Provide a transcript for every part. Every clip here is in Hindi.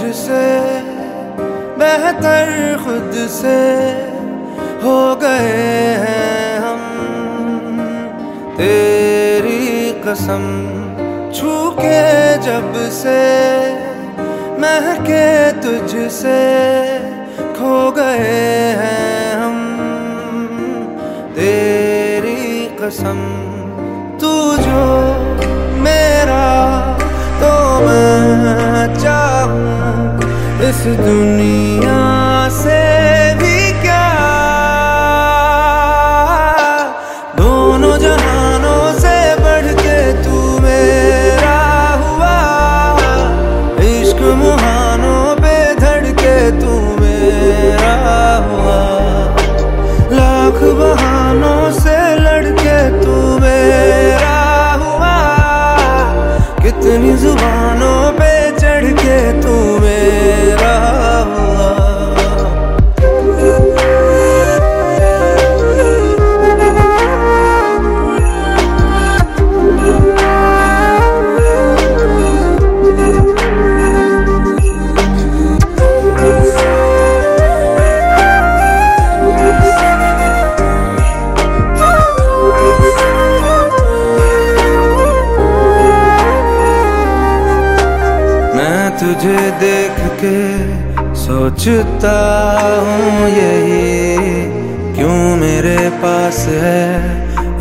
मुझसे बेहतर खुद से हो गए हैं हम। तेरी कसम छूके जब से महके तुझसे खो गए हैं हम। तेरी कसम इस दुनिया तुझे देख के सोचता हूँ यही, क्यों मेरे पास है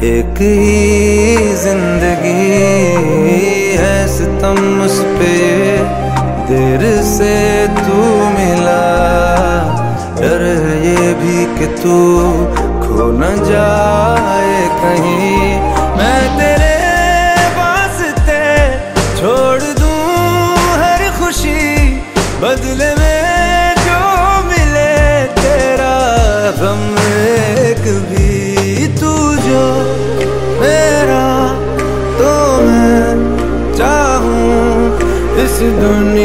एक ही ज़िंदगी? है सितम उस पे, देर से तू मिला। डर ये भी कि तू खो न जाए कहीं। तेरा गम एक भी तू जो मेरा तो मैं चाहूँ इस दुनिया